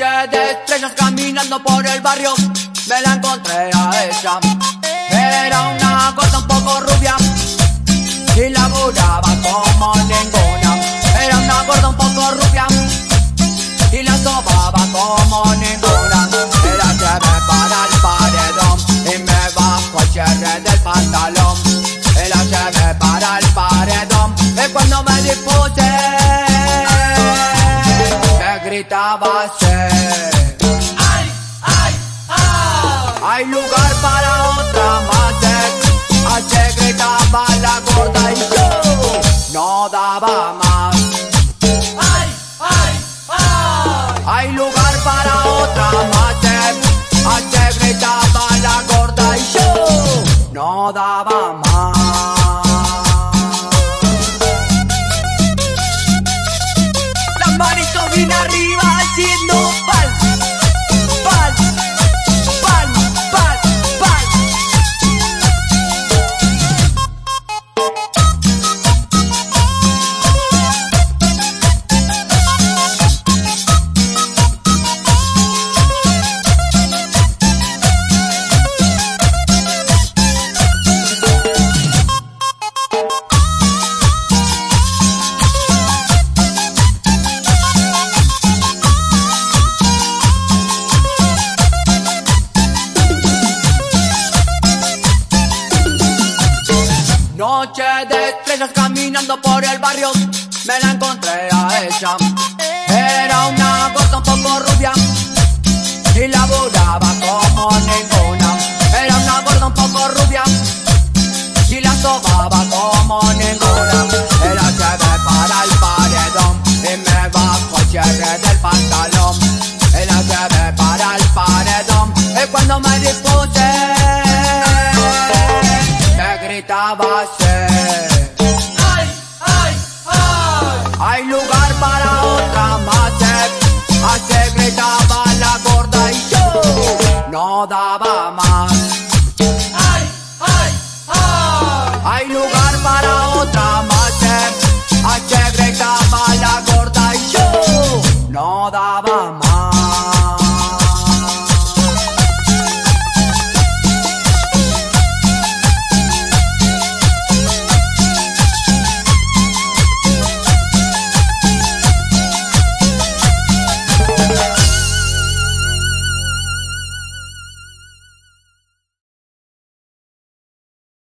estrellas caminando por el barrio, me la encontré a ella. Era una cosa un poco rubia y laburaba como ninguna. Era una gorda un poco rubia y la sobaba como ninguna. Era chévere para el paredón y me bajo el cierre del pantalón. Era chévere para el paredón y cuando me dispuse me gritaba así. Hay lugar para otra más. H gritaba la gorda y yo. No daba más. ¡Ay, ay, ay! Hay lugar para otra más. H gritaba la gorda y yo. No daba más. Las manitos bien arriba haciendo Noche de estrellas caminando por el barrio, me la encontré a ella. Era una gorda un poco rubia y laburaba como ninguna. Era una gorda un poco rubia y la sobaba como ninguna. Era chévere para el paredón y me bajo el cierre del pantalón. base. ¡Ay, ay, ay! Hay lugar para otra más. Así gritaba la gorda y yo no daba más. ¡Ay, ay, ay! Hay lugar para